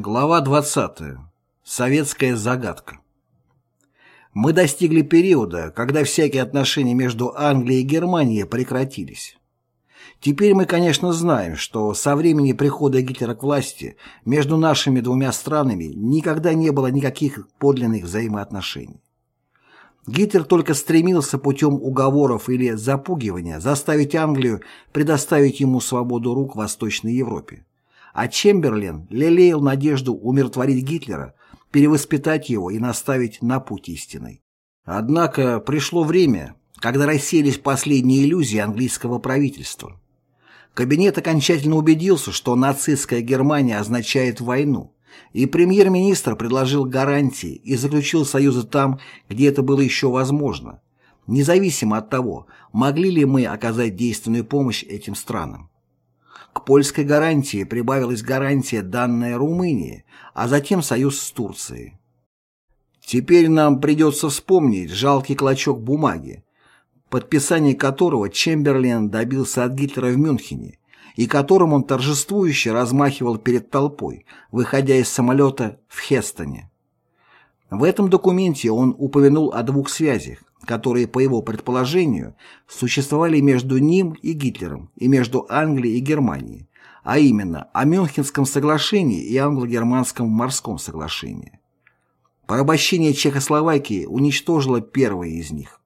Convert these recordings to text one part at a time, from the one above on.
Глава 20. Советская загадка. Мы достигли периода, когда всякие отношения между Англией и Германией прекратились. Теперь мы, конечно, знаем, что со времени прихода Гитлера к власти между нашими двумя странами никогда не было никаких подлинных взаимоотношений. Гитлер только стремился путем уговоров или запугивания заставить Англию предоставить ему свободу рук в Восточной Европе а Чемберлен лелеял надежду умиротворить Гитлера, перевоспитать его и наставить на путь истинный. Однако пришло время, когда рассеялись последние иллюзии английского правительства. Кабинет окончательно убедился, что нацистская Германия означает войну, и премьер-министр предложил гарантии и заключил союзы там, где это было еще возможно, независимо от того, могли ли мы оказать действенную помощь этим странам. Польской гарантии прибавилась гарантия, данная Румынии, а затем союз с Турцией. Теперь нам придется вспомнить жалкий клочок бумаги, подписание которого Чемберлен добился от Гитлера в Мюнхене, и которым он торжествующе размахивал перед толпой, выходя из самолета в Хестоне. В этом документе он упомянул о двух связях, которые, по его предположению, существовали между ним и Гитлером и между Англией и Германией, а именно о Мюнхенском соглашении и англо-германском морском соглашении. Порабощение Чехословакии уничтожило первое из них.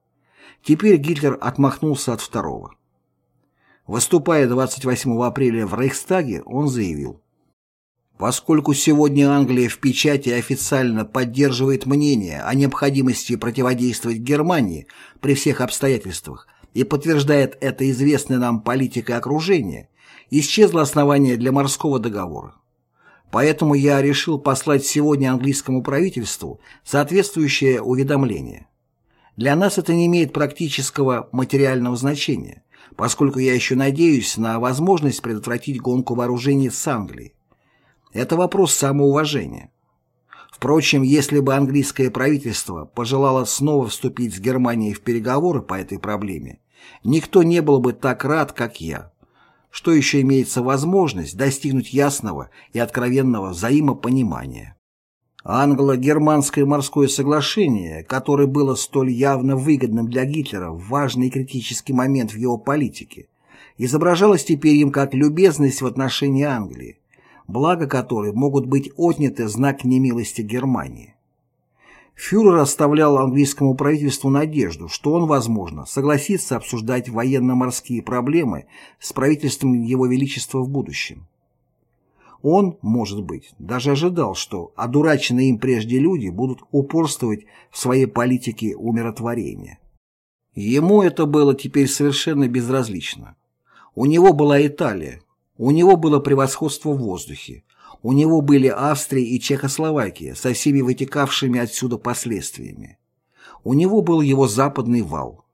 Теперь Гитлер отмахнулся от второго. Выступая 28 апреля в Рейхстаге, он заявил Поскольку сегодня Англия в печати официально поддерживает мнение о необходимости противодействовать Германии при всех обстоятельствах и подтверждает это известная нам политика окружения, исчезло основание для морского договора. Поэтому я решил послать сегодня английскому правительству соответствующее уведомление. Для нас это не имеет практического материального значения, поскольку я еще надеюсь на возможность предотвратить гонку вооружений с Англией. Это вопрос самоуважения. Впрочем, если бы английское правительство пожелало снова вступить с Германией в переговоры по этой проблеме, никто не был бы так рад, как я. Что еще имеется возможность достигнуть ясного и откровенного взаимопонимания. Англо-германское морское соглашение, которое было столь явно выгодным для Гитлера в важный и критический момент в его политике, изображалось теперь им как любезность в отношении Англии, блага которой могут быть отняты знак немилости Германии. Фюрер оставлял английскому правительству надежду, что он, возможно, согласится обсуждать военно-морские проблемы с правительством Его Величества в будущем. Он, может быть, даже ожидал, что одураченные им прежде люди будут упорствовать в своей политике умиротворения. Ему это было теперь совершенно безразлично. У него была Италия, у него было превосходство в воздухе. У него были Австрия и Чехословакия со всеми вытекавшими отсюда последствиями. У него был его западный вал.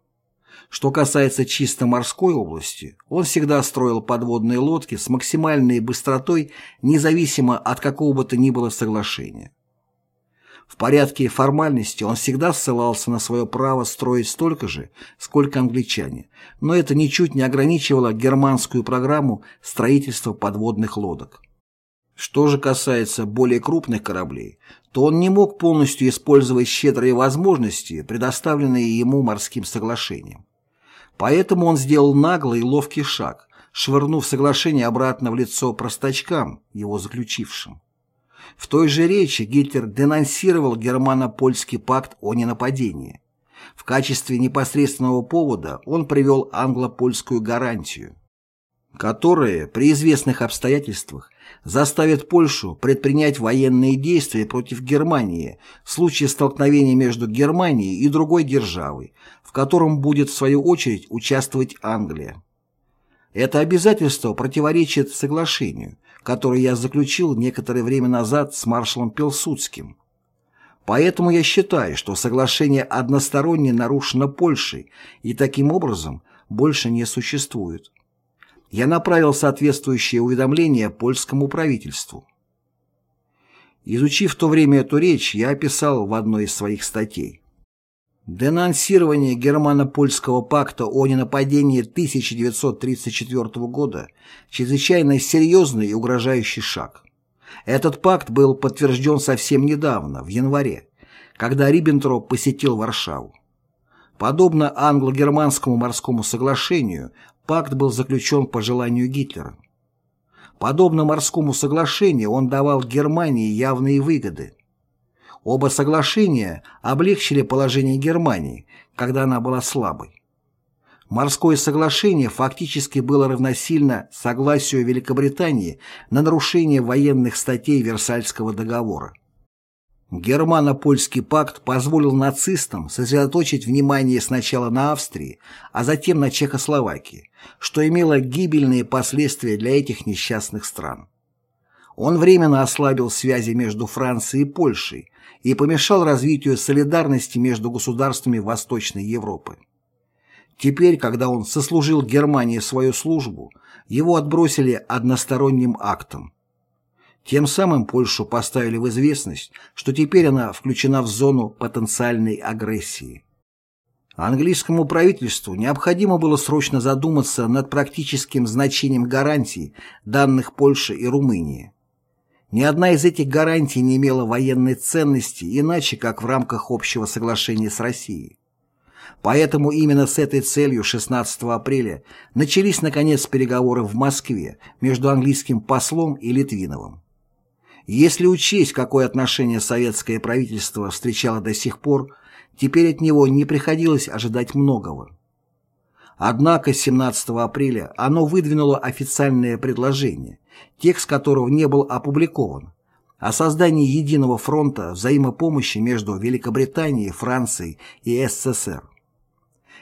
Что касается чисто морской области, он всегда строил подводные лодки с максимальной быстротой, независимо от какого бы то ни было соглашения. В порядке формальности он всегда ссылался на свое право строить столько же, сколько англичане, но это ничуть не ограничивало германскую программу строительства подводных лодок. Что же касается более крупных кораблей, то он не мог полностью использовать щедрые возможности, предоставленные ему морским соглашением. Поэтому он сделал наглый и ловкий шаг, швырнув соглашение обратно в лицо простачкам, его заключившим. В той же речи Гитлер денонсировал германо-польский пакт о ненападении. В качестве непосредственного повода он привел англо-польскую гарантию, которая при известных обстоятельствах заставит Польшу предпринять военные действия против Германии в случае столкновения между Германией и другой державой, в котором будет в свою очередь участвовать Англия. Это обязательство противоречит соглашению, которое я заключил некоторое время назад с маршалом Пилсудским. Поэтому я считаю, что соглашение односторонне нарушено Польшей и таким образом больше не существует. Я направил соответствующее уведомление польскому правительству. Изучив в то время эту речь, я описал в одной из своих статей. Денонсирование Германо-Польского пакта о ненападении 1934 года – чрезвычайно серьезный и угрожающий шаг. Этот пакт был подтвержден совсем недавно, в январе, когда Риббентроп посетил Варшаву. Подобно англо-германскому морскому соглашению, пакт был заключен по желанию Гитлера. Подобно морскому соглашению он давал Германии явные выгоды. Оба соглашения облегчили положение Германии, когда она была слабой. Морское соглашение фактически было равносильно согласию Великобритании на нарушение военных статей Версальского договора. Германо-польский пакт позволил нацистам сосредоточить внимание сначала на Австрии, а затем на Чехословакии, что имело гибельные последствия для этих несчастных стран. Он временно ослабил связи между Францией и Польшей и помешал развитию солидарности между государствами Восточной Европы. Теперь, когда он сослужил Германии свою службу, его отбросили односторонним актом – тем самым Польшу поставили в известность, что теперь она включена в зону потенциальной агрессии. Английскому правительству необходимо было срочно задуматься над практическим значением гарантий, данных Польше и Румынии. Ни одна из этих гарантий не имела военной ценности иначе, как в рамках общего соглашения с Россией. Поэтому именно с этой целью 16 апреля начались наконец переговоры в Москве между английским послом и Литвиновым. Если учесть, какое отношение советское правительство встречало до сих пор, теперь от него не приходилось ожидать многого. Однако 17 апреля оно выдвинуло официальное предложение, текст которого не был опубликован, о создании единого фронта взаимопомощи между Великобританией, Францией и СССР.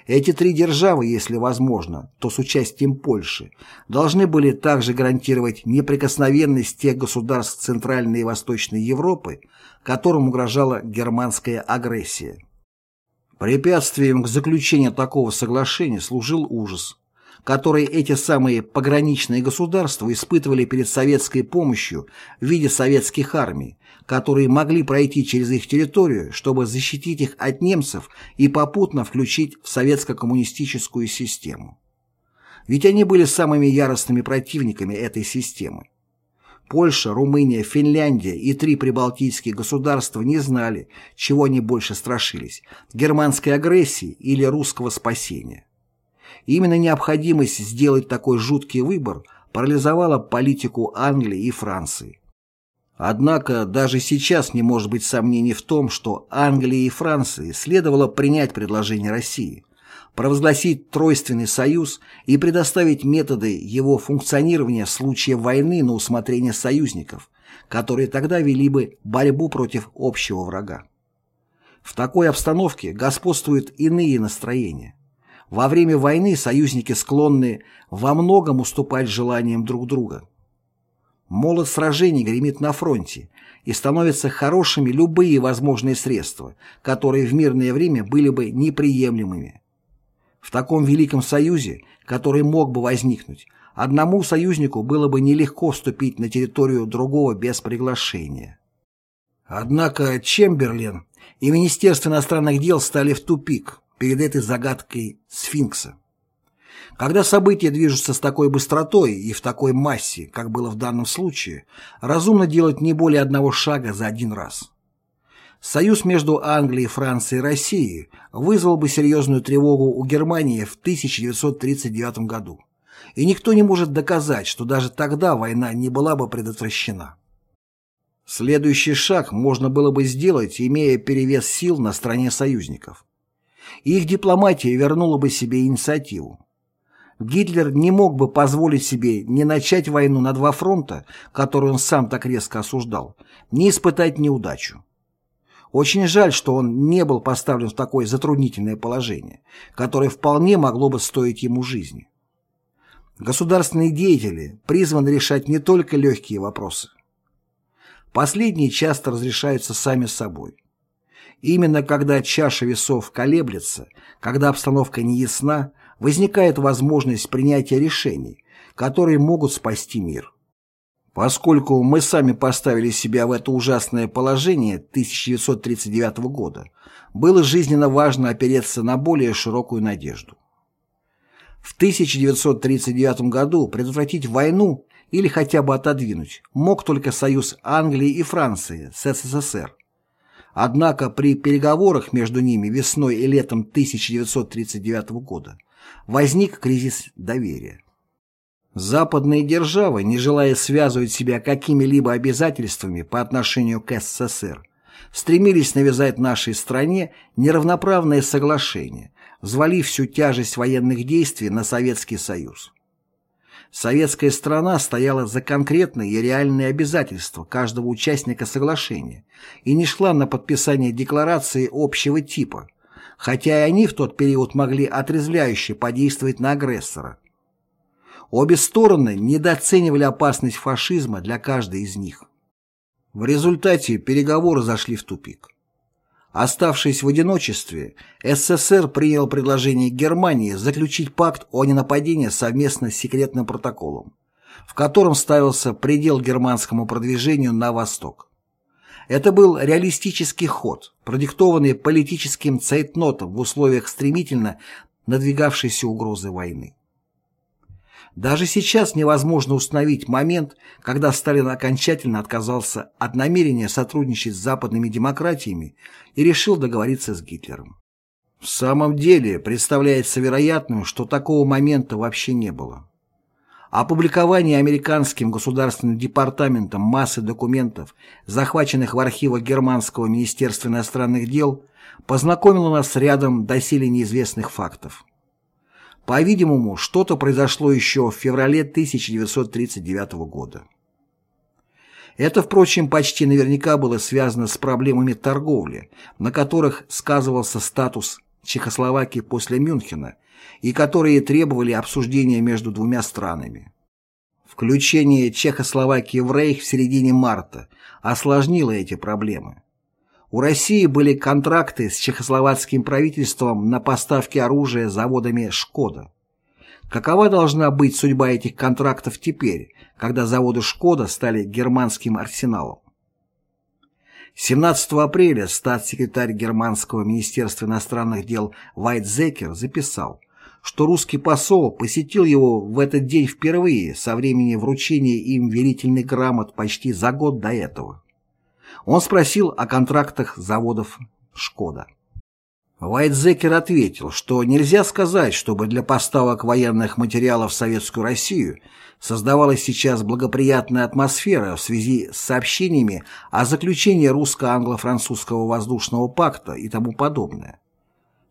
Эти три державы, если возможно, то с участием Польши, должны были также гарантировать неприкосновенность тех государств Центральной и Восточной Европы, которым угрожала германская агрессия. Препятствием к заключению такого соглашения служил ужас, который эти самые пограничные государства испытывали перед советской помощью в виде советских армий, которые могли пройти через их территорию, чтобы защитить их от немцев и попутно включить в советско-коммунистическую систему. Ведь они были самыми яростными противниками этой системы. Польша, Румыния, Финляндия и три прибалтийские государства не знали, чего они больше страшились – германской агрессии или русского спасения. Именно необходимость сделать такой жуткий выбор парализовала политику Англии и Франции. Однако даже сейчас не может быть сомнений в том, что Англии и Франции следовало принять предложение России, провозгласить Тройственный союз и предоставить методы его функционирования в случае войны на усмотрение союзников, которые тогда вели бы борьбу против общего врага. В такой обстановке господствуют иные настроения. Во время войны союзники склонны во многом уступать желаниям друг друга. Молот сражений гремит на фронте, и становятся хорошими любые возможные средства, которые в мирное время были бы неприемлемыми. В таком великом союзе, который мог бы возникнуть, одному союзнику было бы нелегко вступить на территорию другого без приглашения. Однако Чемберлен и Министерство иностранных дел стали в тупик перед этой загадкой сфинкса. Когда события движутся с такой быстротой и в такой массе, как было в данном случае, разумно делать не более одного шага за один раз. Союз между Англией, Францией и Россией вызвал бы серьезную тревогу у Германии в 1939 году. И никто не может доказать, что даже тогда война не была бы предотвращена. Следующий шаг можно было бы сделать, имея перевес сил на стороне союзников их дипломатия вернула бы себе инициативу. Гитлер не мог бы позволить себе не начать войну на два фронта, которую он сам так резко осуждал, не испытать неудачу. Очень жаль, что он не был поставлен в такое затруднительное положение, которое вполне могло бы стоить ему жизни. Государственные деятели призваны решать не только легкие вопросы. Последние часто разрешаются сами собой. Именно когда чаша весов колеблется, когда обстановка неясна, возникает возможность принятия решений, которые могут спасти мир. Поскольку мы сами поставили себя в это ужасное положение 1939 года, было жизненно важно опереться на более широкую надежду. В 1939 году предотвратить войну или хотя бы отодвинуть мог только союз Англии и Франции с СССР. Однако при переговорах между ними весной и летом 1939 года возник кризис доверия. Западные державы, не желая связывать себя какими-либо обязательствами по отношению к СССР, стремились навязать нашей стране неравноправное соглашение, взвалив всю тяжесть военных действий на Советский Союз. Советская страна стояла за конкретные и реальные обязательства каждого участника соглашения и не шла на подписание декларации общего типа, хотя и они в тот период могли отрезвляюще подействовать на агрессора. Обе стороны недооценивали опасность фашизма для каждой из них. В результате переговоры зашли в тупик. Оставшись в одиночестве, СССР принял предложение Германии заключить пакт о ненападении совместно с секретным протоколом, в котором ставился предел германскому продвижению на восток. Это был реалистический ход, продиктованный политическим цейтнотом в условиях стремительно надвигавшейся угрозы войны. Даже сейчас невозможно установить момент, когда Сталин окончательно отказался от намерения сотрудничать с западными демократиями и решил договориться с Гитлером. В самом деле представляется вероятным, что такого момента вообще не было. Опубликование американским государственным департаментом массы документов, захваченных в архивах Германского министерства иностранных дел, познакомило нас с рядом доселе неизвестных фактов. По-видимому, что-то произошло еще в феврале 1939 года. Это, впрочем, почти наверняка было связано с проблемами торговли, на которых сказывался статус Чехословакии после Мюнхена и которые требовали обсуждения между двумя странами. Включение Чехословакии в Рейх в середине марта осложнило эти проблемы. У России были контракты с чехословацким правительством на поставки оружия заводами «Шкода». Какова должна быть судьба этих контрактов теперь, когда заводы «Шкода» стали германским арсеналом? 17 апреля статс-секретарь Германского министерства иностранных дел Вайтзекер записал, что русский посол посетил его в этот день впервые со времени вручения им верительных грамот почти за год до этого. Он спросил о контрактах заводов «Шкода». Вайтзекер ответил, что нельзя сказать, чтобы для поставок военных материалов в Советскую Россию создавалась сейчас благоприятная атмосфера в связи с сообщениями о заключении русско-англо-французского воздушного пакта и тому подобное.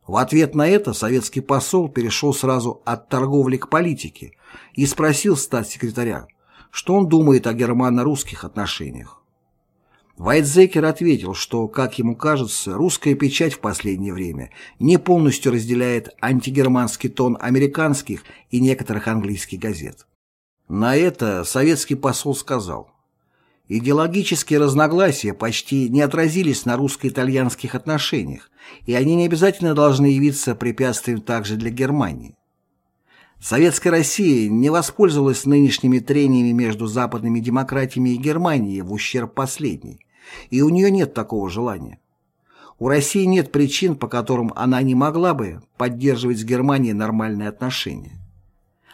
В ответ на это советский посол перешел сразу от торговли к политике и спросил статс-секретаря, что он думает о германо-русских отношениях. Вайтзекер ответил, что, как ему кажется, русская печать в последнее время не полностью разделяет антигерманский тон американских и некоторых английских газет. На это советский посол сказал, «Идеологические разногласия почти не отразились на русско-итальянских отношениях, и они не обязательно должны явиться препятствием также для Германии. Советская Россия не воспользовалась нынешними трениями между западными демократиями и Германией в ущерб последней и у нее нет такого желания. У России нет причин, по которым она не могла бы поддерживать с Германией нормальные отношения.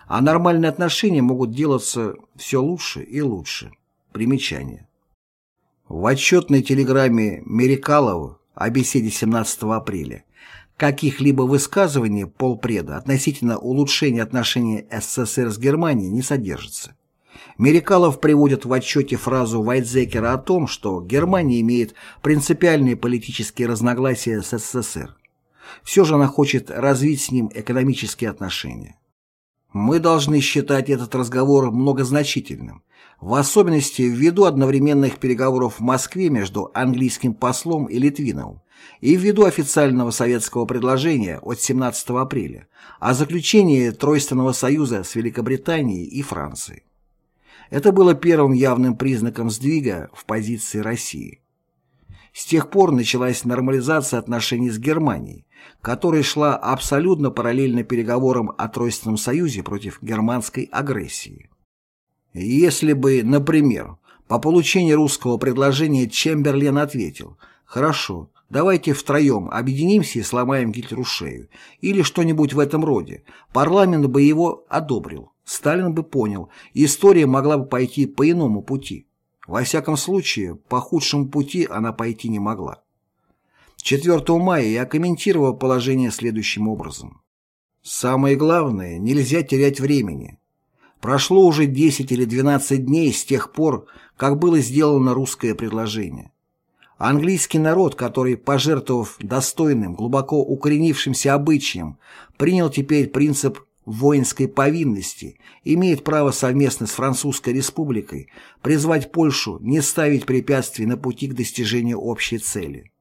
А нормальные отношения могут делаться все лучше и лучше. Примечание. В отчетной телеграмме Мерикалова о беседе 17 апреля каких-либо высказываний полпреда относительно улучшения отношений СССР с Германией не содержится. Мерикалов приводит в отчете фразу Вайтзекера о том, что Германия имеет принципиальные политические разногласия с СССР. Все же она хочет развить с ним экономические отношения. Мы должны считать этот разговор многозначительным, в особенности ввиду одновременных переговоров в Москве между английским послом и Литвиновым и ввиду официального советского предложения от 17 апреля о заключении Тройственного союза с Великобританией и Францией. Это было первым явным признаком сдвига в позиции России. С тех пор началась нормализация отношений с Германией, которая шла абсолютно параллельно переговорам о Тройственном Союзе против германской агрессии. Если бы, например, по получении русского предложения Чемберлен ответил «Хорошо, давайте втроем объединимся и сломаем Гитлеру шею» или что-нибудь в этом роде, парламент бы его одобрил. Сталин бы понял, история могла бы пойти по иному пути. Во всяком случае, по худшему пути она пойти не могла. 4 мая я комментировал положение следующим образом. Самое главное, нельзя терять времени. Прошло уже 10 или 12 дней с тех пор, как было сделано русское предложение. Английский народ, который, пожертвовав достойным, глубоко укоренившимся обычаем, принял теперь принцип воинской повинности, имеет право совместно с Французской республикой призвать Польшу не ставить препятствий на пути к достижению общей цели.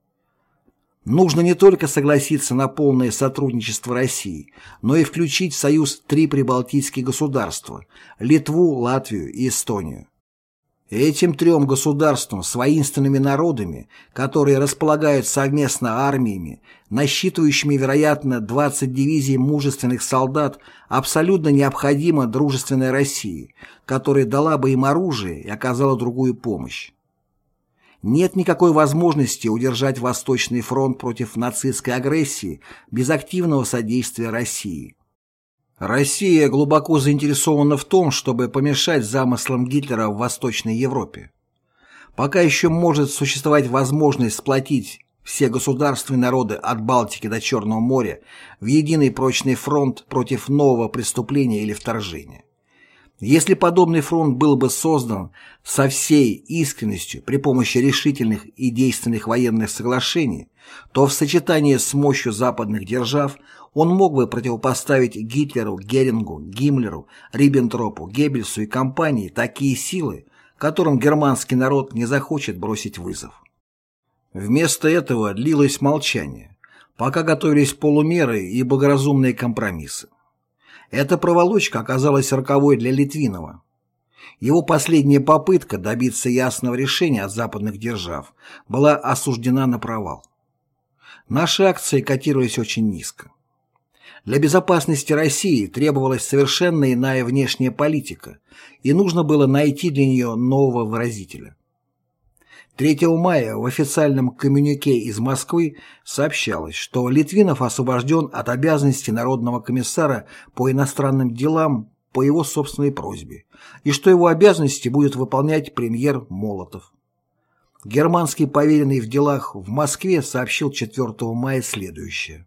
Нужно не только согласиться на полное сотрудничество России, но и включить в Союз три прибалтийские государства – Литву, Латвию и Эстонию. Этим трем государствам с воинственными народами, которые располагают совместно армиями, насчитывающими, вероятно, 20 дивизий мужественных солдат, абсолютно необходима дружественная Россия, которая дала бы им оружие и оказала другую помощь. Нет никакой возможности удержать Восточный фронт против нацистской агрессии без активного содействия России. Россия глубоко заинтересована в том, чтобы помешать замыслам Гитлера в Восточной Европе. Пока еще может существовать возможность сплотить все государства и народы от Балтики до Черного моря в единый прочный фронт против нового преступления или вторжения. Если подобный фронт был бы создан со всей искренностью при помощи решительных и действенных военных соглашений, то в сочетании с мощью западных держав он мог бы противопоставить Гитлеру, Герингу, Гиммлеру, Риббентропу, Геббельсу и компании такие силы, которым германский народ не захочет бросить вызов. Вместо этого длилось молчание, пока готовились полумеры и благоразумные компромиссы. Эта проволочка оказалась роковой для Литвинова. Его последняя попытка добиться ясного решения от западных держав была осуждена на провал. Наши акции котировались очень низко. Для безопасности России требовалась совершенно иная внешняя политика, и нужно было найти для нее нового выразителя. 3 мая в официальном коммюнике из Москвы сообщалось, что Литвинов освобожден от обязанности Народного комиссара по иностранным делам по его собственной просьбе, и что его обязанности будет выполнять премьер Молотов. Германский поверенный в делах в Москве сообщил 4 мая следующее.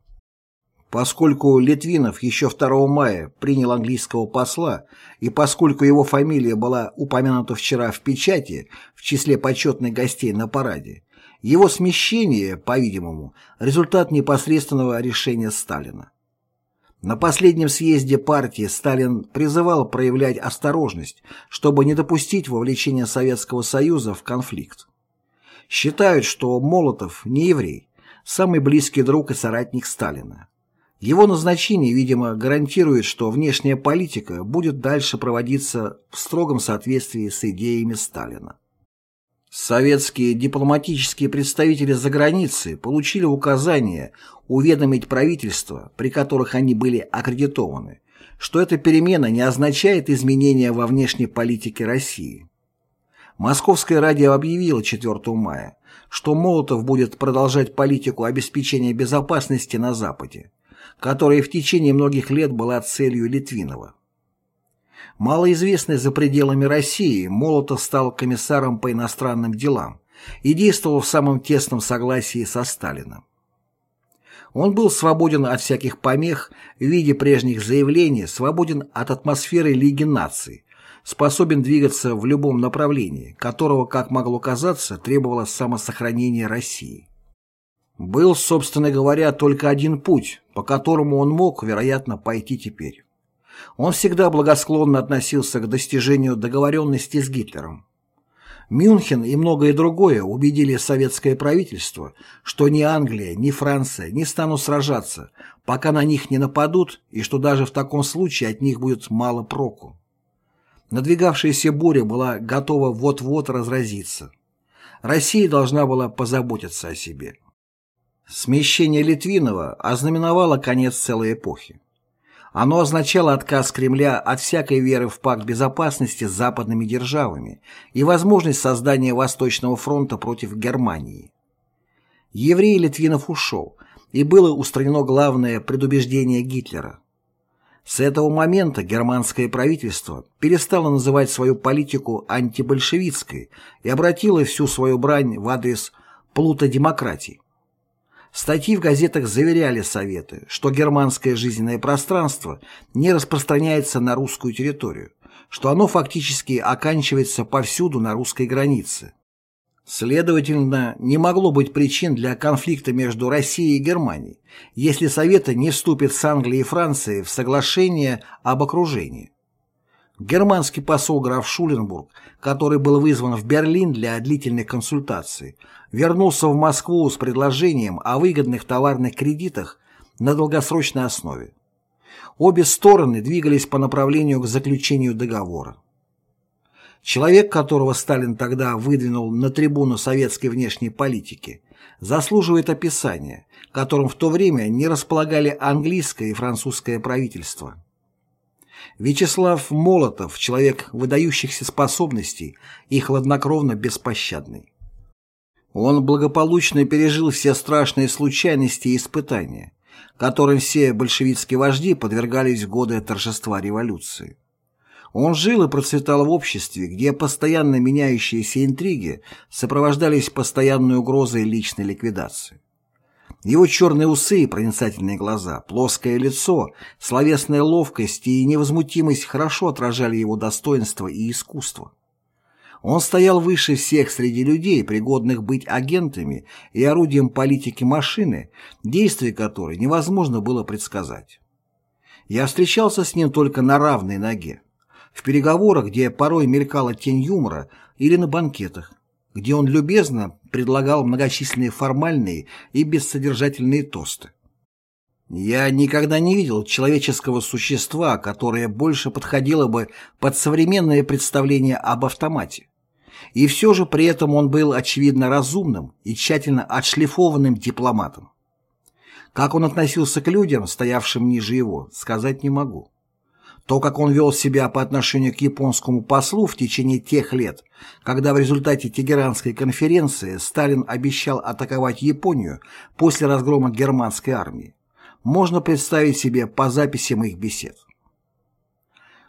Поскольку Литвинов еще 2 мая принял английского посла, и поскольку его фамилия была упомянута вчера в печати в числе почетных гостей на параде, его смещение, по-видимому, результат непосредственного решения Сталина. На последнем съезде партии Сталин призывал проявлять осторожность, чтобы не допустить вовлечения Советского Союза в конфликт. Считают, что Молотов не еврей, самый близкий друг и соратник Сталина. Его назначение, видимо, гарантирует, что внешняя политика будет дальше проводиться в строгом соответствии с идеями Сталина. Советские дипломатические представители за границей получили указание уведомить правительство, при которых они были аккредитованы, что эта перемена не означает изменения во внешней политике России. Московское радио объявило 4 мая, что Молотов будет продолжать политику обеспечения безопасности на Западе, которая в течение многих лет была целью Литвинова. Малоизвестный за пределами России, Молотов стал комиссаром по иностранным делам и действовал в самом тесном согласии со Сталином. Он был свободен от всяких помех в виде прежних заявлений, свободен от атмосферы Лиги наций, способен двигаться в любом направлении, которого, как могло казаться, требовало самосохранение России. Был, собственно говоря, только один путь, по которому он мог, вероятно, пойти теперь. Он всегда благосклонно относился к достижению договоренности с Гитлером. Мюнхен и многое другое убедили советское правительство, что ни Англия, ни Франция не станут сражаться, пока на них не нападут, и что даже в таком случае от них будет мало проку. Надвигавшаяся буря была готова вот-вот разразиться. Россия должна была позаботиться о себе. Смещение Литвинова ознаменовало конец целой эпохи. Оно означало отказ Кремля от всякой веры в пакт безопасности с западными державами и возможность создания Восточного фронта против Германии. Еврей Литвинов ушел, и было устранено главное предубеждение Гитлера. С этого момента германское правительство перестало называть свою политику антибольшевистской и обратило всю свою брань в адрес плутодемократии. Статьи в газетах заверяли Советы, что германское жизненное пространство не распространяется на русскую территорию, что оно фактически оканчивается повсюду на русской границе. Следовательно, не могло быть причин для конфликта между Россией и Германией, если Советы не вступят с Англией и Францией в соглашение об окружении. Германский посол граф Шуленбург, который был вызван в Берлин для длительных консультаций, вернулся в Москву с предложением о выгодных товарных кредитах на долгосрочной основе. Обе стороны двигались по направлению к заключению договора. Человек, которого Сталин тогда выдвинул на трибуну советской внешней политики, заслуживает описания, которым в то время не располагали английское и французское правительство. Вячеслав Молотов – человек выдающихся способностей и хладнокровно беспощадный. Он благополучно пережил все страшные случайности и испытания, которым все большевистские вожди подвергались в годы торжества революции. Он жил и процветал в обществе, где постоянно меняющиеся интриги сопровождались постоянной угрозой личной ликвидации. Его черные усы и проницательные глаза, плоское лицо, словесная ловкость и невозмутимость хорошо отражали его достоинство и искусство. Он стоял выше всех среди людей, пригодных быть агентами и орудием политики машины, действия которой невозможно было предсказать. Я встречался с ним только на равной ноге. В переговорах, где порой мелькала тень юмора, или на банкетах где он любезно предлагал многочисленные формальные и бессодержательные тосты. Я никогда не видел человеческого существа, которое больше подходило бы под современное представление об автомате. И все же при этом он был очевидно разумным и тщательно отшлифованным дипломатом. Как он относился к людям, стоявшим ниже его, сказать не могу. То, как он вел себя по отношению к японскому послу в течение тех лет, когда в результате Тегеранской конференции Сталин обещал атаковать Японию после разгрома германской армии, можно представить себе по записям их бесед.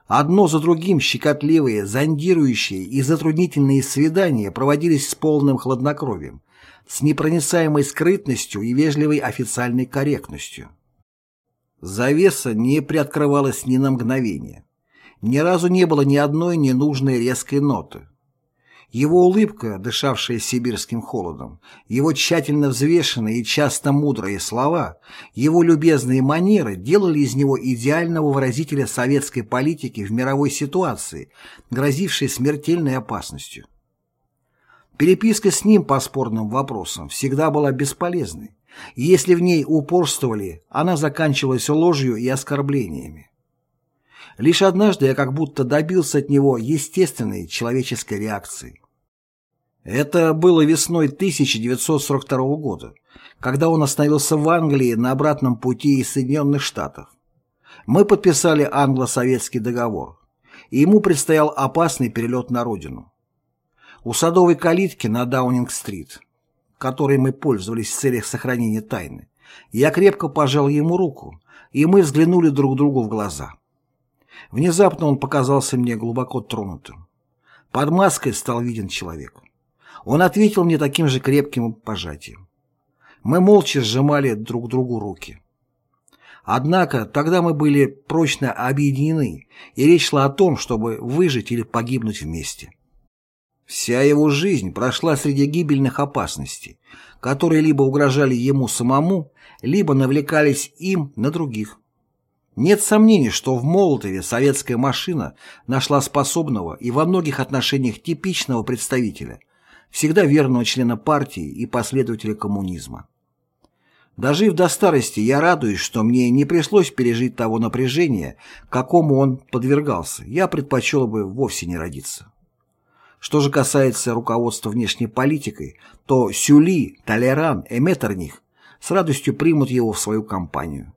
Одно за другим щекотливые, зондирующие и затруднительные свидания проводились с полным хладнокровием, с непроницаемой скрытностью и вежливой официальной корректностью. Завеса не приоткрывалась ни на мгновение. Ни разу не было ни одной ненужной резкой ноты. Его улыбка, дышавшая сибирским холодом, его тщательно взвешенные и часто мудрые слова, его любезные манеры делали из него идеального выразителя советской политики в мировой ситуации, грозившей смертельной опасностью. Переписка с ним по спорным вопросам всегда была бесполезной. Если в ней упорствовали, она заканчивалась ложью и оскорблениями. Лишь однажды я как будто добился от него естественной человеческой реакции. Это было весной 1942 года, когда он остановился в Англии на обратном пути из Соединенных Штатов. Мы подписали англо-советский договор, и ему предстоял опасный перелет на родину. У садовой калитки на Даунинг-стрит которой мы пользовались в целях сохранения тайны, я крепко пожал ему руку, и мы взглянули друг другу в глаза. Внезапно он показался мне глубоко тронутым. Под маской стал виден человек. Он ответил мне таким же крепким пожатием. Мы молча сжимали друг другу руки. Однако тогда мы были прочно объединены, и речь шла о том, чтобы выжить или погибнуть вместе. Вся его жизнь прошла среди гибельных опасностей, которые либо угрожали ему самому, либо навлекались им на других. Нет сомнений, что в Молотове советская машина нашла способного и во многих отношениях типичного представителя, всегда верного члена партии и последователя коммунизма. Дожив до старости, я радуюсь, что мне не пришлось пережить того напряжения, какому он подвергался, я предпочел бы вовсе не родиться. Что же касается руководства внешней политикой, то Сюли, Толеран и Меттерних с радостью примут его в свою компанию.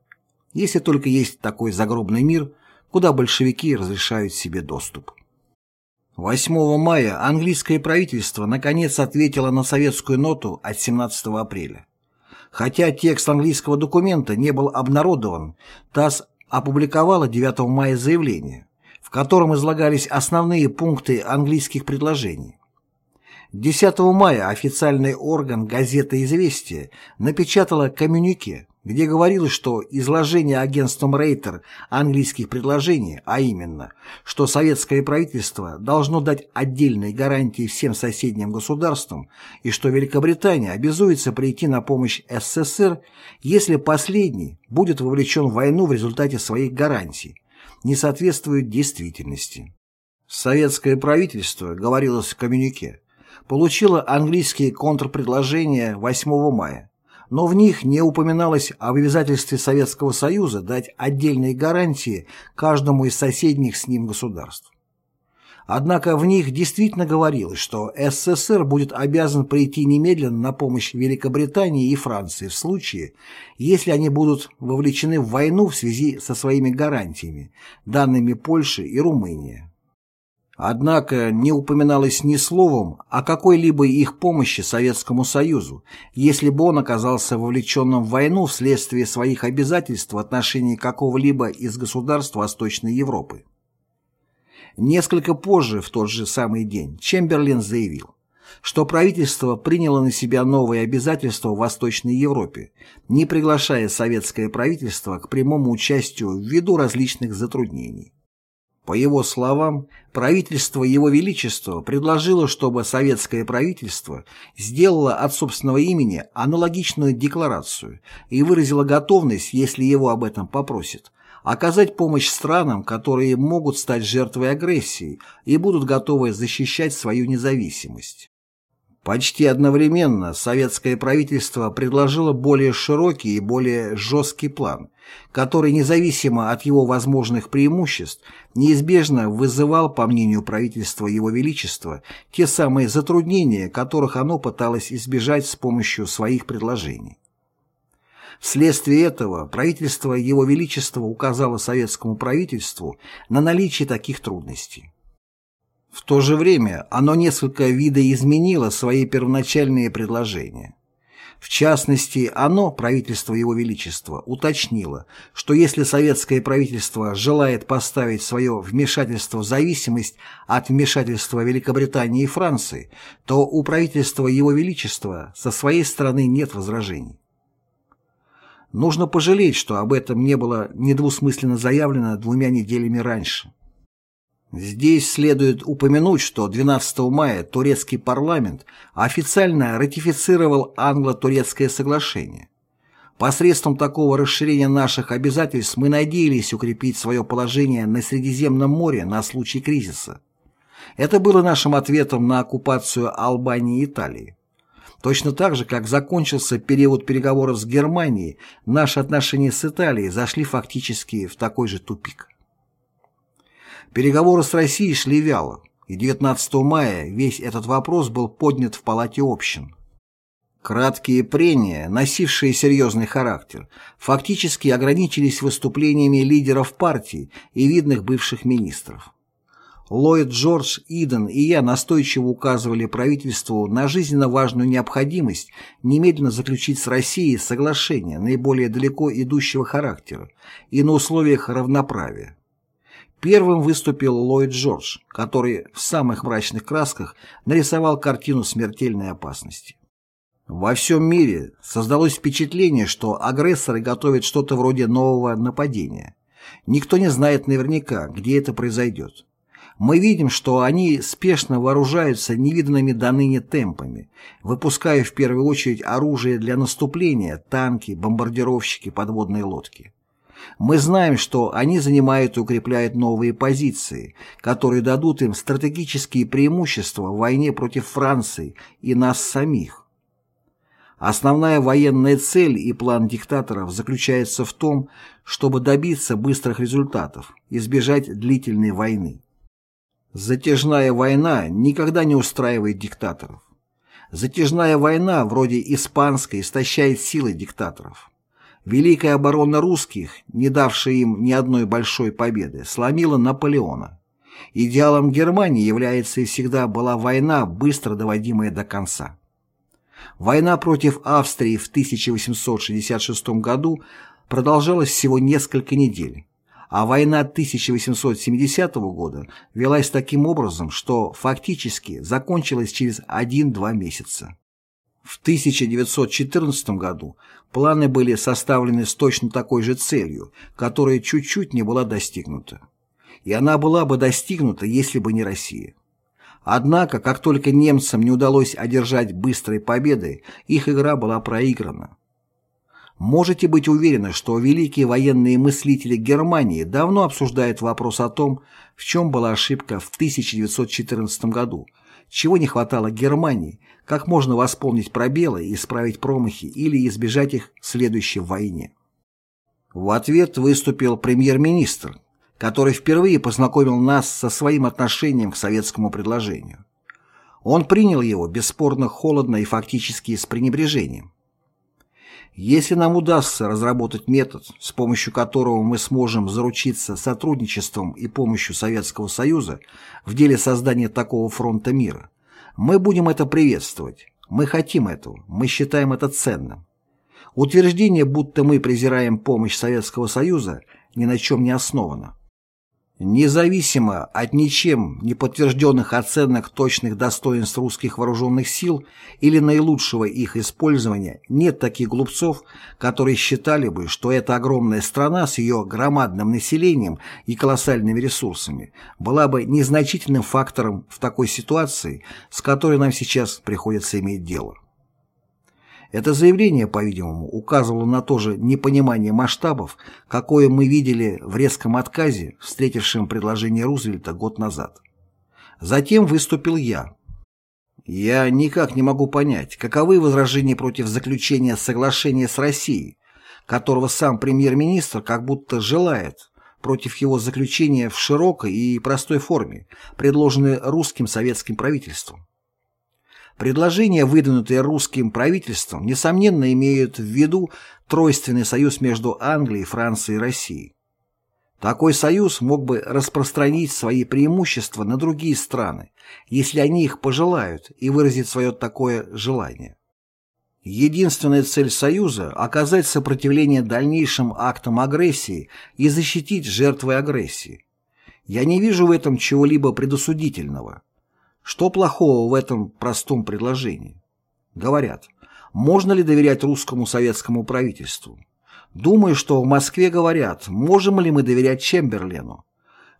Если только есть такой загробный мир, куда большевики разрешают себе доступ. 8 мая английское правительство наконец ответило на советскую ноту от 17 апреля. Хотя текст английского документа не был обнародован, ТАСС опубликовала 9 мая заявление, в котором излагались основные пункты английских предложений. 10 мая официальный орган газеты «Известия» напечатала коммюнике, где говорилось, что изложение агентством Рейтер английских предложений, а именно, что советское правительство должно дать отдельные гарантии всем соседним государствам и что Великобритания обязуется прийти на помощь СССР, если последний будет вовлечен в войну в результате своих гарантий, не соответствует действительности. Советское правительство, говорилось в коммюнике, получила английские контрпредложения 8 мая, но в них не упоминалось об обязательстве Советского Союза дать отдельные гарантии каждому из соседних с ним государств. Однако в них действительно говорилось, что СССР будет обязан прийти немедленно на помощь Великобритании и Франции в случае, если они будут вовлечены в войну в связи со своими гарантиями, данными Польше и Румынии. Однако не упоминалось ни словом о какой-либо их помощи Советскому Союзу, если бы он оказался вовлеченным в войну вследствие своих обязательств в отношении какого-либо из государств Восточной Европы. Несколько позже, в тот же самый день, Чемберлен заявил, что правительство приняло на себя новые обязательства в Восточной Европе, не приглашая советское правительство к прямому участию ввиду различных затруднений. По его словам, правительство Его Величества предложило, чтобы советское правительство сделало от собственного имени аналогичную декларацию и выразило готовность, если его об этом попросят, оказать помощь странам, которые могут стать жертвой агрессии и будут готовы защищать свою независимость. Почти одновременно советское правительство предложило более широкий и более жесткий план, который, независимо от его возможных преимуществ, неизбежно вызывал, по мнению правительства Его Величества, те самые затруднения, которых оно пыталось избежать с помощью своих предложений. Вследствие этого правительство Его Величества указало советскому правительству на наличие таких трудностей. В то же время оно несколько видоизменило свои первоначальные предложения. В частности, оно, правительство Его Величества, уточнило, что если советское правительство желает поставить свое вмешательство в зависимость от вмешательства Великобритании и Франции, то у правительства Его Величества со своей стороны нет возражений. Нужно пожалеть, что об этом не было недвусмысленно заявлено двумя неделями раньше. Здесь следует упомянуть, что 12 мая турецкий парламент официально ратифицировал англо-турецкое соглашение. Посредством такого расширения наших обязательств мы надеялись укрепить свое положение на Средиземном море на случай кризиса. Это было нашим ответом на оккупацию Албании и Италии. Точно так же, как закончился период переговоров с Германией, наши отношения с Италией зашли фактически в такой же тупик. Переговоры с Россией шли вяло, и 19 мая весь этот вопрос был поднят в Палате общин. Краткие прения, носившие серьезный характер, фактически ограничились выступлениями лидеров партии и видных бывших министров. Ллойд Джордж, Иден и я настойчиво указывали правительству на жизненно важную необходимость немедленно заключить с Россией соглашение наиболее далеко идущего характера и на условиях равноправия. Первым выступил Ллойд Джордж, который в самых мрачных красках нарисовал картину смертельной опасности. Во всем мире создалось впечатление, что агрессоры готовят что-то вроде нового нападения. Никто не знает наверняка, где это произойдет. Мы видим, что они спешно вооружаются невиданными до ныне темпами, выпуская в первую очередь оружие для наступления, танки, бомбардировщики, подводные лодки. Мы знаем, что они занимают и укрепляют новые позиции, которые дадут им стратегические преимущества в войне против Франции и нас самих. Основная военная цель и план диктаторов заключается в том, чтобы добиться быстрых результатов, избежать длительной войны. Затяжная война никогда не устраивает диктаторов. Затяжная война, вроде испанской, истощает силы диктаторов. Великая оборона русских, не давшая им ни одной большой победы, сломила Наполеона. Идеалом Германии является и всегда была война, быстро доводимая до конца. Война против Австрии в 1866 году продолжалась всего несколько недель, а война 1870 года велась таким образом, что фактически закончилась через 1-2 месяца. В 1914 году планы были составлены с точно такой же целью, которая чуть-чуть не была достигнута. И она была бы достигнута, если бы не Россия. Однако, как только немцам не удалось одержать быстрой победы, их игра была проиграна. Можете быть уверены, что великие военные мыслители Германии давно обсуждают вопрос о том, в чем была ошибка в 1914 году, чего не хватало Германии, как можно восполнить пробелы исправить промахи или избежать их в следующей войне. В ответ выступил премьер-министр, который впервые познакомил нас со своим отношением к советскому предложению. Он принял его бесспорно холодно и фактически с пренебрежением. Если нам удастся разработать метод, с помощью которого мы сможем заручиться сотрудничеством и помощью Советского Союза в деле создания такого фронта мира, мы будем это приветствовать. Мы хотим этого, мы считаем это ценным. Утверждение, будто мы презираем помощь Советского Союза, ни на чем не основано. Независимо от ничем не подтвержденных оценок точных достоинств русских вооруженных сил или наилучшего их использования, нет таких глупцов, которые считали бы, что эта огромная страна с ее громадным населением и колоссальными ресурсами была бы незначительным фактором в такой ситуации, с которой нам сейчас приходится иметь дело. Это заявление, по-видимому, указывало на то же непонимание масштабов, какое мы видели в резком отказе, встретившем предложение Рузвельта год назад. Затем выступил я. Я никак не могу понять, каковы возражения против заключения соглашения с Россией, которого сам премьер-министр как будто желает, против его заключения в широкой и простой форме, предложенной русским советским правительством. Предложения, выдвинутые русским правительством, несомненно имеют в виду тройственный союз между Англией, Францией и Россией. Такой союз мог бы распространить свои преимущества на другие страны, если они их пожелают и выразить свое такое желание. Единственная цель Союза – оказать сопротивление дальнейшим актам агрессии и защитить жертвы агрессии. Я не вижу в этом чего-либо предосудительного. Что плохого в этом простом предложении? Говорят, можно ли доверять русскому советскому правительству? Думаю, что в Москве говорят, можем ли мы доверять Чемберлену.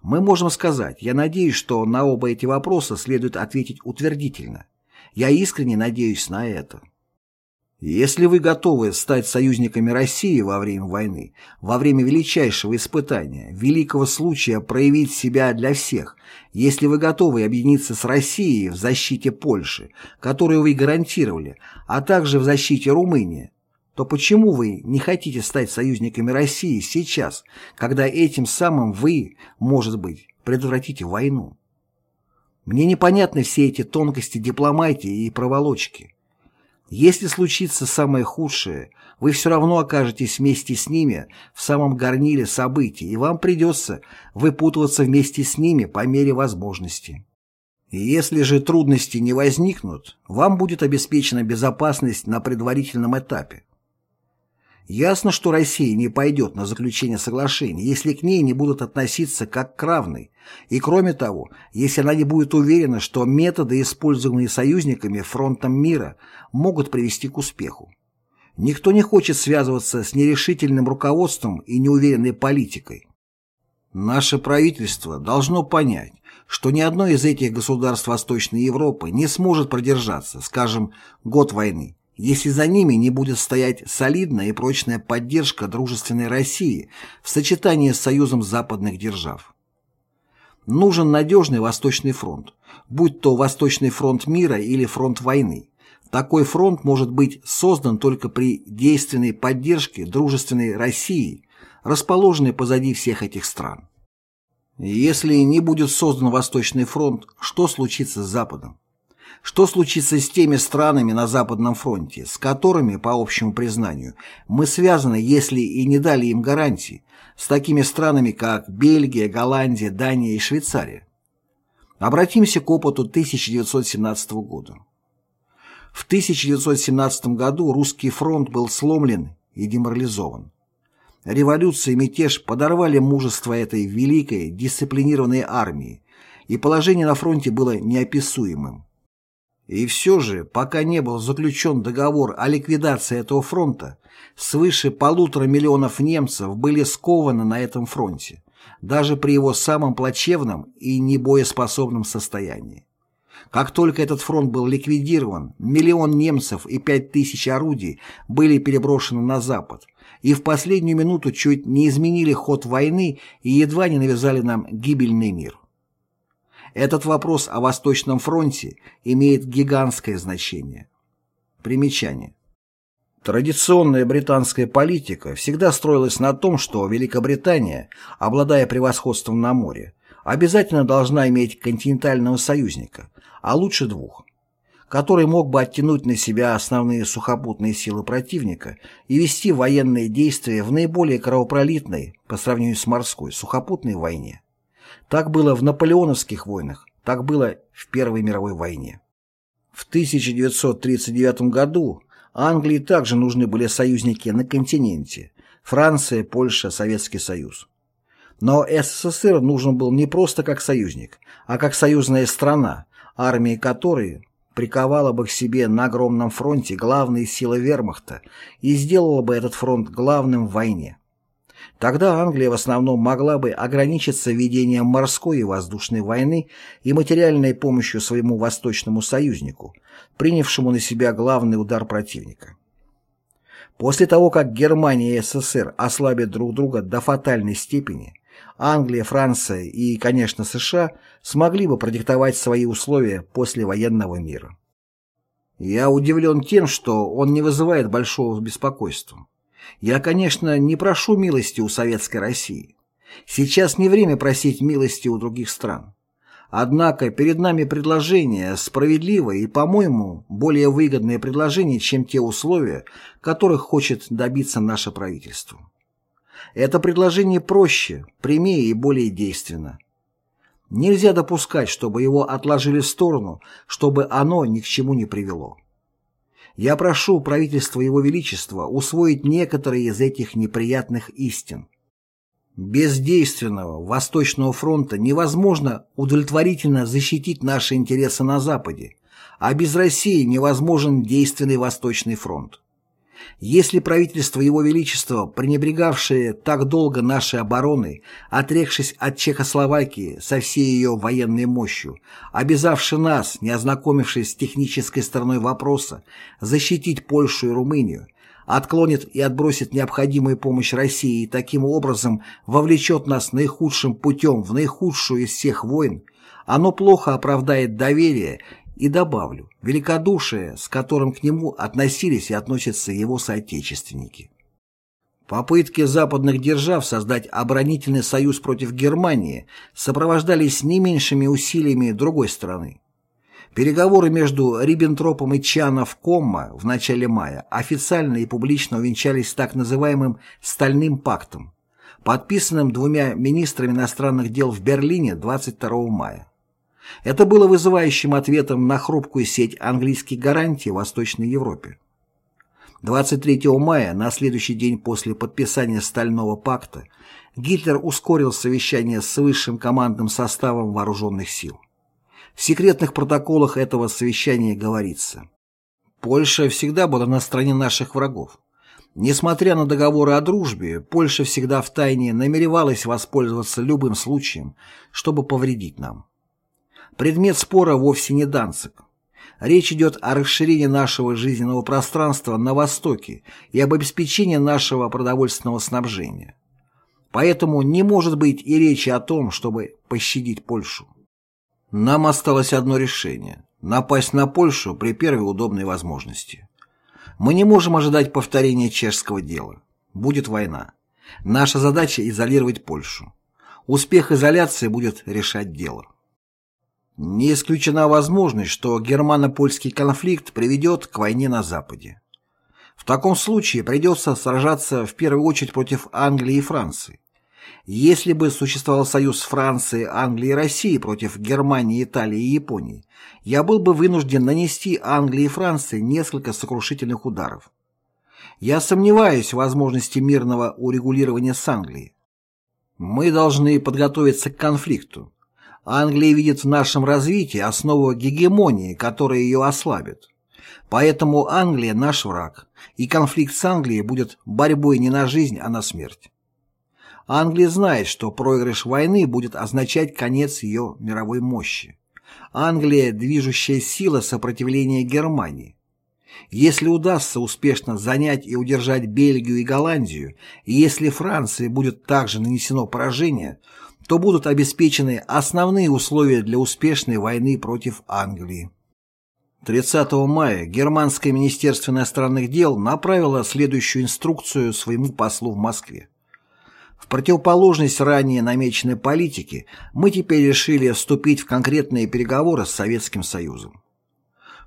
Мы можем сказать, я надеюсь, что на оба эти вопроса следует ответить утвердительно. Я искренне надеюсь на это. Если вы готовы стать союзниками России во время войны, во время величайшего испытания, великого случая проявить себя для всех, если вы готовы объединиться с Россией в защите Польши, которую вы гарантировали, а также в защите Румынии, то почему вы не хотите стать союзниками России сейчас, когда этим самым вы, может быть, предотвратите войну? Мне непонятны все эти тонкости дипломатии и проволочки. Если случится самое худшее, вы все равно окажетесь вместе с ними в самом горниле событий, и вам придется выпутываться вместе с ними по мере возможности. И если же трудности не возникнут, вам будет обеспечена безопасность на предварительном этапе. Ясно, что Россия не пойдет на заключение соглашений, если к ней не будут относиться как к равной, и кроме того, если она не будет уверена, что методы, используемые союзниками фронтом мира, могут привести к успеху. Никто не хочет связываться с нерешительным руководством и неуверенной политикой. Наше правительство должно понять, что ни одно из этих государств Восточной Европы не сможет продержаться, скажем, год войны, если за ними не будет стоять солидная и прочная поддержка дружественной России в сочетании с союзом западных держав. Нужен надежный Восточный фронт, будь то Восточный фронт мира или фронт войны. Такой фронт может быть создан только при действенной поддержке дружественной России, расположенной позади всех этих стран. Если не будет создан Восточный фронт, что случится с Западом? Что случится с теми странами на Западном фронте, с которыми, по общему признанию, мы связаны, если и не дали им гарантии, с такими странами, как Бельгия, Голландия, Дания и Швейцария? Обратимся к опыту 1917 года. В 1917 году русский фронт был сломлен и деморализован. революция и мятеж подорвали мужество этой великой, дисциплинированной армии, и положение на фронте было неописуемым. И все же, пока не был заключен договор о ликвидации этого фронта, свыше полутора миллионов немцев были скованы на этом фронте, даже при его самом плачевном и небоеспособном состоянии. Как только этот фронт был ликвидирован, миллион немцев и пять тысяч орудий были переброшены на запад, и в последнюю минуту чуть не изменили ход войны и едва не навязали нам гибельный мир. Этот вопрос о Восточном фронте имеет гигантское значение. Примечание. Традиционная британская политика всегда строилась на том, что Великобритания, обладая превосходством на море, обязательно должна иметь континентального союзника, а лучше двух, который мог бы оттянуть на себя основные сухопутные силы противника и вести военные действия в наиболее кровопролитной, по сравнению с морской, сухопутной войне. Так было в наполеоновских войнах, так было в Первой мировой войне. В 1939 году Англии также нужны были союзники на континенте – Франция, Польша, Советский Союз. Но СССР нужен был не просто как союзник, а как союзная страна, армия которой приковала бы к себе на огромном фронте главные силы вермахта и сделала бы этот фронт главным в войне. Тогда Англия в основном могла бы ограничиться ведением морской и воздушной войны и материальной помощью своему восточному союзнику, принявшему на себя главный удар противника. После того, как Германия и СССР ослабят друг друга до фатальной степени, Англия, Франция и, конечно, США смогли бы продиктовать свои условия послевоенного мира. Я удивлен тем, что он не вызывает большого беспокойства. Я, конечно, не прошу милости у Советской России. Сейчас не время просить милости у других стран. Однако перед нами предложение справедливое и, по-моему, более выгодное предложение, чем те условия, которых хочет добиться наше правительство. Это предложение проще, прямее и более действенно. Нельзя допускать, чтобы его отложили в сторону, чтобы оно ни к чему не привело. Я прошу правительство Его Величества усвоить некоторые из этих неприятных истин. Без действенного Восточного фронта невозможно удовлетворительно защитить наши интересы на Западе, а без России невозможен действенный Восточный фронт. Если правительство Его Величества, пренебрегавшее так долго нашей обороной, отрекшись от Чехословакии со всей ее военной мощью, обязавши нас, не ознакомившись с технической стороной вопроса, защитить Польшу и Румынию, отклонит и отбросит необходимую помощь России и таким образом вовлечет нас наихудшим путем в наихудшую из всех войн, оно плохо оправдает доверие и добавлю, великодушие, с которым к нему относились и относятся его соотечественники. Попытки западных держав создать оборонительный союз против Германии сопровождались не меньшими усилиями другой страны. Переговоры между Риббентропом и Чанов-Комма в начале мая официально и публично увенчались так называемым «Стальным пактом», подписанным двумя министрами иностранных дел в Берлине 22 мая. Это было вызывающим ответом на хрупкую сеть английских гарантий в Восточной Европе. 23 мая, на следующий день после подписания Стального пакта, Гитлер ускорил совещание с высшим командным составом вооруженных сил. В секретных протоколах этого совещания говорится «Польша всегда была на стороне наших врагов. Несмотря на договоры о дружбе, Польша всегда втайне намеревалась воспользоваться любым случаем, чтобы повредить нам. Предмет спора вовсе не Данцик. Речь идет о расширении нашего жизненного пространства на Востоке и об обеспечении нашего продовольственного снабжения. Поэтому не может быть и речи о том, чтобы пощадить Польшу. Нам осталось одно решение – напасть на Польшу при первой удобной возможности. Мы не можем ожидать повторения чешского дела. Будет война. Наша задача – изолировать Польшу. Успех изоляции будет решать дело. Не исключена возможность, что германо-польский конфликт приведет к войне на Западе. В таком случае придется сражаться в первую очередь против Англии и Франции. Если бы существовал союз Франции, Англии и России против Германии, Италии и Японии, я был бы вынужден нанести Англии и Франции несколько сокрушительных ударов. Я сомневаюсь в возможности мирного урегулирования с Англией. Мы должны подготовиться к конфликту. Англия видит в нашем развитии основу гегемонии, которая ее ослабит. Поэтому Англия наш враг, и конфликт с Англией будет борьбой не на жизнь, а на смерть. Англия знает, что проигрыш войны будет означать конец ее мировой мощи. Англия – движущая сила сопротивления Германии. Если удастся успешно занять и удержать Бельгию и Голландию, и если Франции будет также нанесено поражение, то будут обеспечены основные условия для успешной войны против Англии. 30 мая Германское министерство иностранных дел направило следующую инструкцию своему послу в Москве. В противоположность ранее намеченной политике, мы теперь решили вступить в конкретные переговоры с Советским Союзом.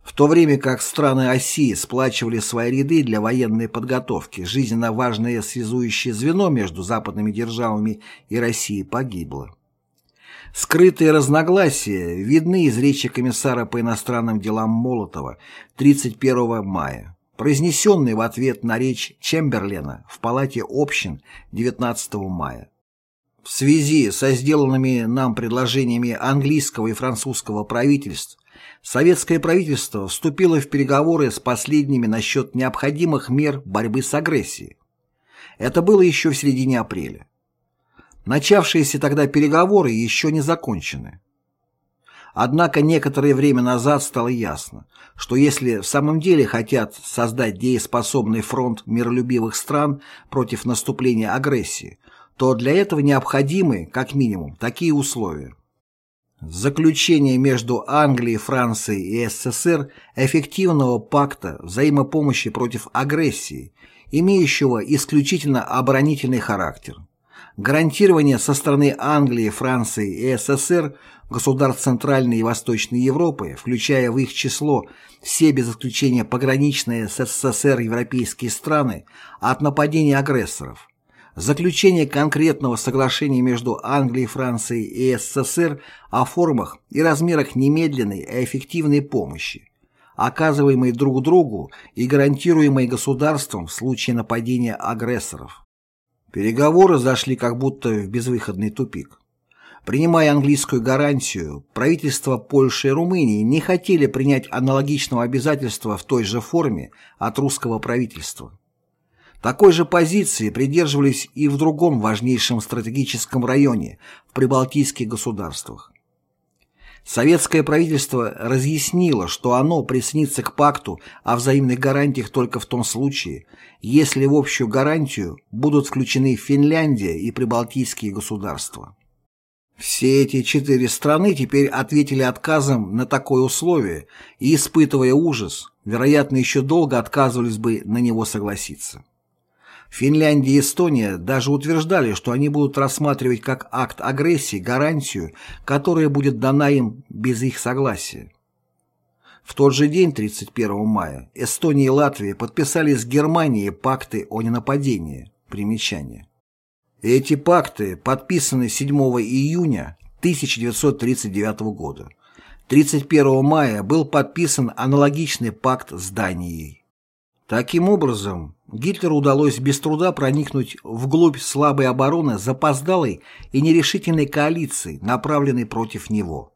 В то время как страны оси сплачивали свои ряды для военной подготовки, жизненно важное связующее звено между западными державами и Россией погибло. Скрытые разногласия видны из речи комиссара по иностранным делам Молотова 31 мая произнесенный в ответ на речь Чемберлена в Палате общин 19 мая. В связи со сделанными нам предложениями английского и французского правительств, советское правительство вступило в переговоры с последними насчет необходимых мер борьбы с агрессией. Это было еще в середине апреля. Начавшиеся тогда переговоры еще не закончены. Однако некоторое время назад стало ясно, что если в самом деле хотят создать дееспособный фронт миролюбивых стран против наступления агрессии, то для этого необходимы, как минимум, такие условия. Заключение между Англией, Францией и СССР эффективного пакта взаимопомощи против агрессии, имеющего исключительно оборонительный характер – гарантирование со стороны Англии, Франции и СССР государств Центральной и Восточной Европы, включая в их число все без исключения пограничные с СССР европейские страны, от нападений агрессоров, заключение конкретного соглашения между Англией, Францией и СССР о формах и размерах немедленной и эффективной помощи, оказываемой друг другу и гарантируемой государством в случае нападения агрессоров. Переговоры зашли как будто в безвыходный тупик. Принимая английскую гарантию, правительства Польши и Румынии не хотели принять аналогичного обязательства в той же форме от русского правительства. Такой же позиции придерживались и в другом важнейшем стратегическом районе, в прибалтийских государствах. Советское правительство разъяснило, что оно присоединится к пакту о взаимных гарантиях только в том случае, если в общую гарантию будут включены Финляндия и прибалтийские государства. Все эти четыре страны теперь ответили отказом на такое условие и, испытывая ужас, вероятно, еще долго отказывались бы на него согласиться. Финляндия и Эстония даже утверждали, что они будут рассматривать как акт агрессии гарантию, которая будет дана им без их согласия. В тот же день, 31 мая, Эстония и Латвия подписали с Германией пакты о ненападении. Примечание. Эти пакты подписаны 7 июня 1939 года. 31 мая был подписан аналогичный пакт с Данией. Таким образом, Гитлеру удалось без труда проникнуть вглубь слабой обороны запоздалой и нерешительной коалиции, направленной против него.